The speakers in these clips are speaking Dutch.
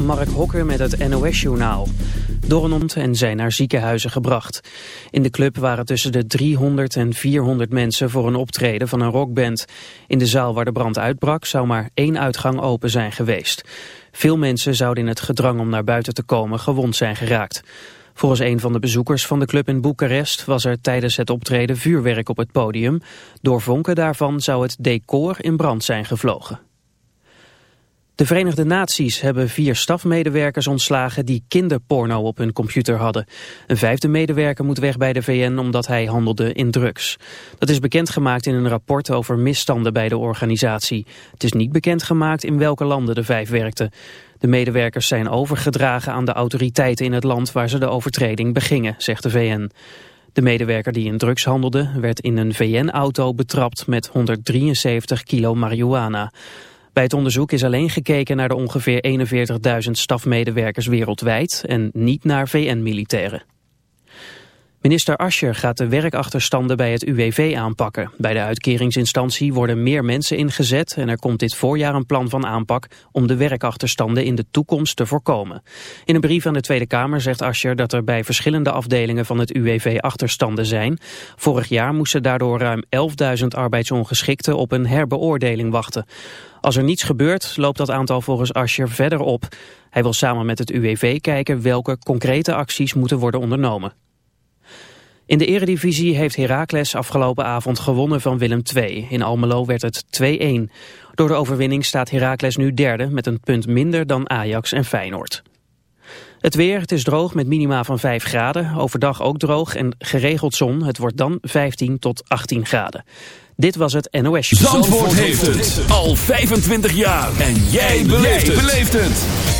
Mark Hokker met het NOS-journaal. Dornond en zijn naar ziekenhuizen gebracht. In de club waren tussen de 300 en 400 mensen voor een optreden van een rockband. In de zaal waar de brand uitbrak zou maar één uitgang open zijn geweest. Veel mensen zouden in het gedrang om naar buiten te komen gewond zijn geraakt. Volgens een van de bezoekers van de club in Boekarest was er tijdens het optreden vuurwerk op het podium. Door vonken daarvan zou het decor in brand zijn gevlogen. De Verenigde Naties hebben vier stafmedewerkers ontslagen die kinderporno op hun computer hadden. Een vijfde medewerker moet weg bij de VN omdat hij handelde in drugs. Dat is bekendgemaakt in een rapport over misstanden bij de organisatie. Het is niet bekendgemaakt in welke landen de vijf werkten. De medewerkers zijn overgedragen aan de autoriteiten in het land waar ze de overtreding begingen, zegt de VN. De medewerker die in drugs handelde werd in een VN-auto betrapt met 173 kilo marihuana. Bij het onderzoek is alleen gekeken naar de ongeveer 41.000 stafmedewerkers wereldwijd en niet naar VN-militairen. Minister Ascher gaat de werkachterstanden bij het UWV aanpakken. Bij de uitkeringsinstantie worden meer mensen ingezet en er komt dit voorjaar een plan van aanpak om de werkachterstanden in de toekomst te voorkomen. In een brief aan de Tweede Kamer zegt Ascher dat er bij verschillende afdelingen van het UWV achterstanden zijn. Vorig jaar moesten daardoor ruim 11.000 arbeidsongeschikten op een herbeoordeling wachten. Als er niets gebeurt, loopt dat aantal volgens Ascher verder op. Hij wil samen met het UWV kijken welke concrete acties moeten worden ondernomen. In de eredivisie heeft Heracles afgelopen avond gewonnen van Willem II. In Almelo werd het 2-1. Door de overwinning staat Heracles nu derde met een punt minder dan Ajax en Feyenoord. Het weer, het is droog met minima van 5 graden. Overdag ook droog en geregeld zon. Het wordt dan 15 tot 18 graden. Dit was het NOS. Zandvoort, Zandvoort heeft het al 25 jaar. En jij beleeft het.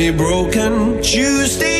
me broken. Tuesday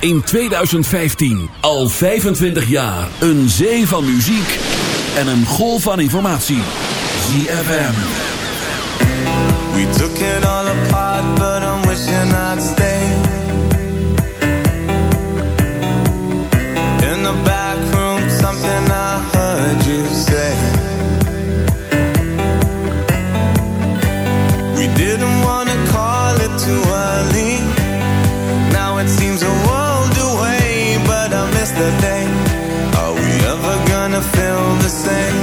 in 2015. Al 25 jaar. Een zee van muziek en een golf van informatie. ZFM. We took it all apart, but I'm wishing same.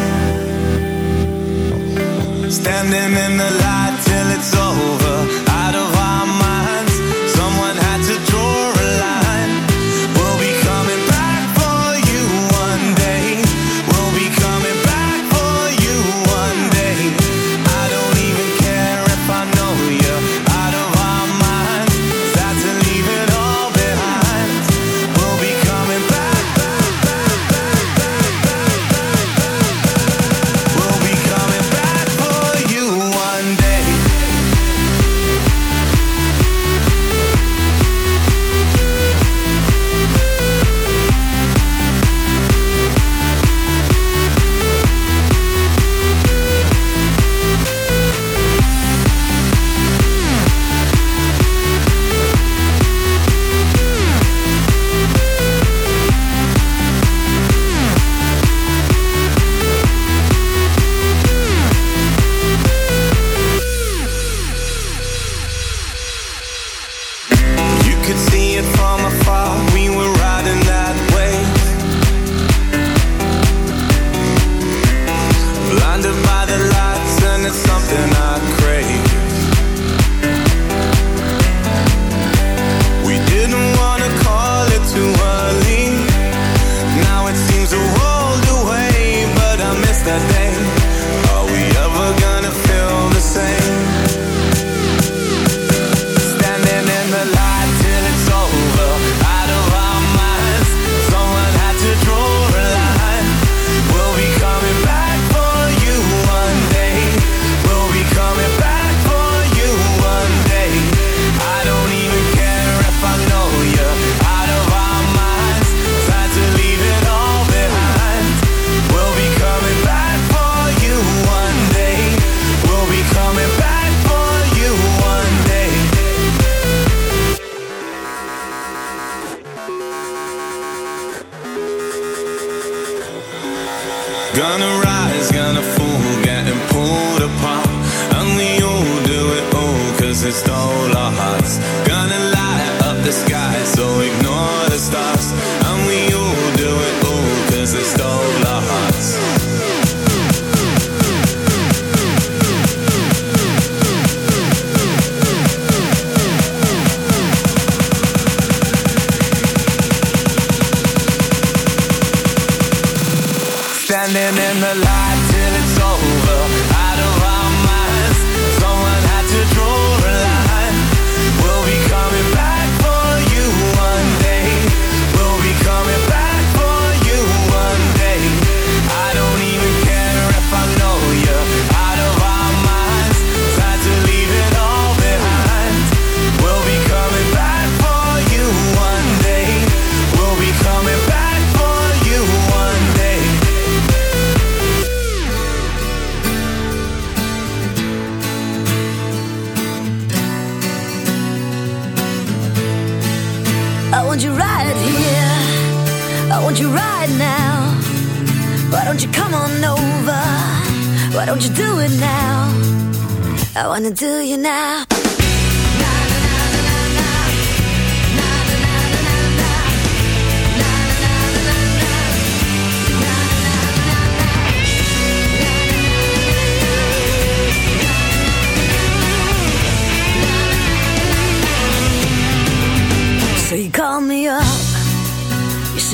Standing in the light till it's all.